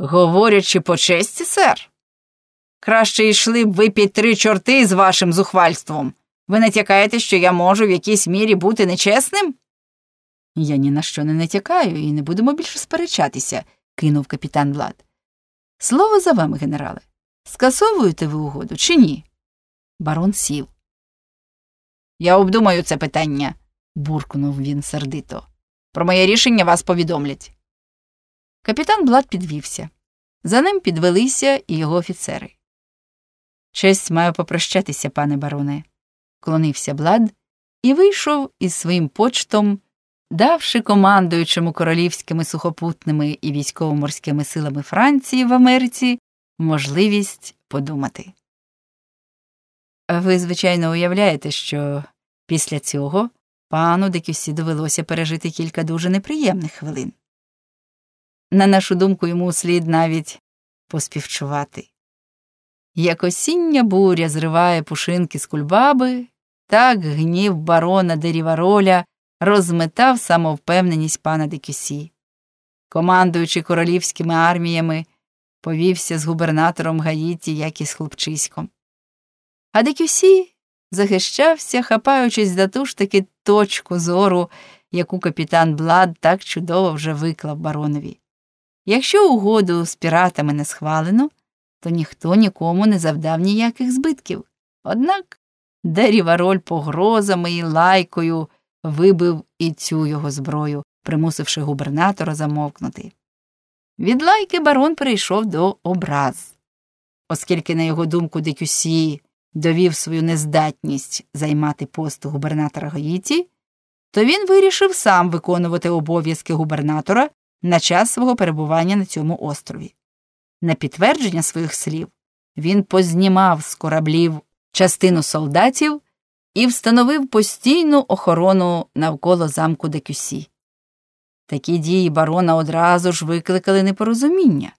Говорячи по честі, сер. Краще йшли б ви під три чорти з вашим зухвальством. Ви натякаєте, що я можу в якійсь мірі бути нечесним? Я ні на що не натякаю і не будемо більше сперечатися, кинув капітан Блад. Слово за вами, генерале. Скасовуєте ви угоду чи ні? Барон сів. Я обдумаю це питання, буркнув він сердито. Про моє рішення вас повідомлять. Капітан Блад підвівся. За ним підвелися і його офіцери. Честь маю попрощатися, пане бароне, клонився Блад і вийшов із своїм почтом, давши командуючому королівськими сухопутними і військово-морськими силами Франції в Америці можливість подумати. Ви, звичайно, уявляєте, що після цього пану Декюсі довелося пережити кілька дуже неприємних хвилин. На нашу думку, йому слід навіть поспівчувати. Як осіння буря зриває пушинки з кульбаби, так гнів барона Дерівароля розметав самовпевненість пана Декюсі. Командуючи королівськими арміями, повівся з губернатором Гаїті, як і з хлопчиськом. А Декюсі захищався, хапаючись за ту ж таки точку зору, яку капітан Блад так чудово вже виклав баронові. Якщо угоду з піратами не схвалено, то ніхто нікому не завдав ніяких збитків. Однак Дерівароль погрозами і лайкою вибив і цю його зброю, примусивши губернатора замовкнути. Від лайки барон перейшов до образ, оскільки, на його думку, Декюсі довів свою нездатність займати пост губернатора Гаїті, то він вирішив сам виконувати обов'язки губернатора на час свого перебування на цьому острові. На підтвердження своїх слів він познімав з кораблів частину солдатів і встановив постійну охорону навколо замку Декюсі. Такі дії барона одразу ж викликали непорозуміння.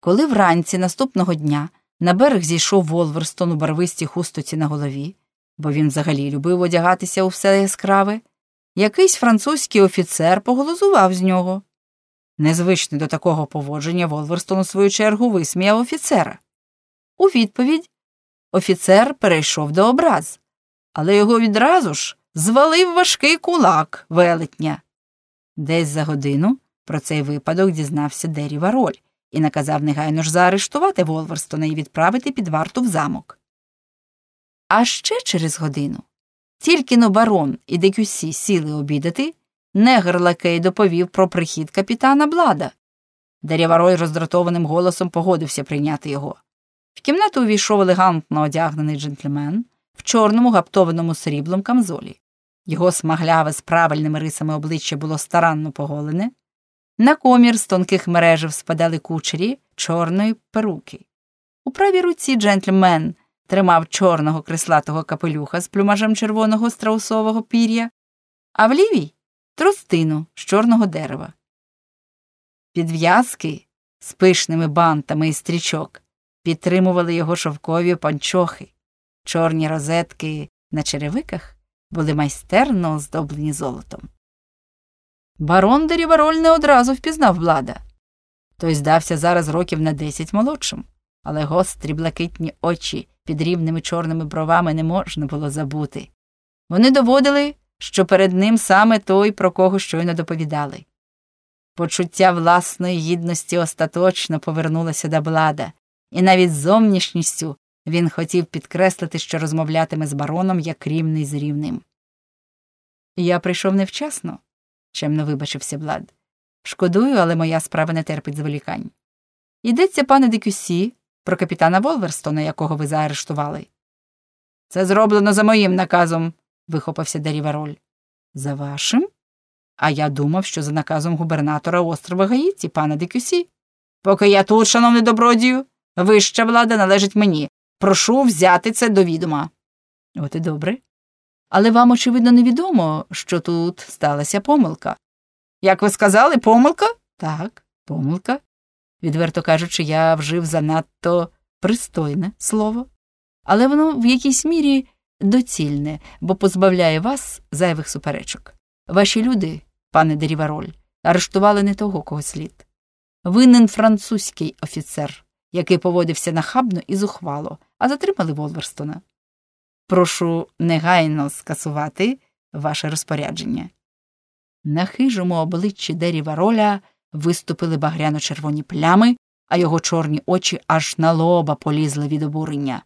Коли вранці наступного дня на берег зійшов Волверстон у барвистій хустоці на голові, бо він взагалі любив одягатися у все яскраве, якийсь французький офіцер поголозував з нього. Незвичний до такого поводження Волверстон у свою чергу висміяв офіцера. У відповідь офіцер перейшов до образ, але його відразу ж звалив важкий кулак велетня. Десь за годину про цей випадок дізнався Дері Вароль і наказав негайно ж заарештувати Волверстона і відправити під варту в замок. А ще через годину тільки но барон і Декюсі сіли обідати, негр лакей доповів про прихід капітана Блада. Деряварой роздратованим голосом погодився прийняти його. В кімнату увійшов елегантно одягнений джентльмен в чорному гаптованому сріблом камзолі. Його смагляве з правильними рисами обличчя було старанно поголене. На комір з тонких мережів спадали кучері чорної перуки. У правій руці джентльмен тримав чорного крислатого капелюха з плюмажем червоного страусового пір'я, а в лівій тростину з чорного дерева. Підв'язки з пишними бантами і стрічок підтримували його шовкові панчохи, чорні розетки на черевиках були майстерно оздоблені золотом. Барон Дерівароль не одразу впізнав влада. Той здався зараз років на десять молодшим, але гострі блакитні очі під рівними чорними бровами не можна було забути. Вони доводили, що перед ним саме той, про кого щойно доповідали. Почуття власної гідності остаточно повернулося до блада, і навіть зовнішністю він хотів підкреслити, що розмовлятиме з бароном як рівний з рівним. Я прийшов невчасно, чемно вибачився Блад. Шкодую, але моя справа не терпить зволікань. Йдеться, пане Декюсі, про капітана Волверстона, якого ви заарештували. Це зроблено за моїм наказом, вихопився Дерівароль. За вашим? А я думав, що за наказом губернатора острова Гаїті, пана Декюсі. Поки я тут, шановний добродію, вища влада належить мені. Прошу взяти це до відома. От і добре. Але вам, очевидно, невідомо, що тут сталася помилка. Як ви сказали, помилка? Так, помилка. Відверто кажучи, я вжив занадто пристойне слово, але воно в якійсь мірі доцільне, бо позбавляє вас зайвих суперечок. Ваші люди, пане Дерівароль, арештували не того, кого слід. Винен французький офіцер, який поводився нахабно і зухвало, а затримали Волверстона. Прошу негайно скасувати ваше розпорядження. На хижому обличчі Деріва роля виступили багряно червоні плями, а його чорні очі аж на лоба полізли від обурення.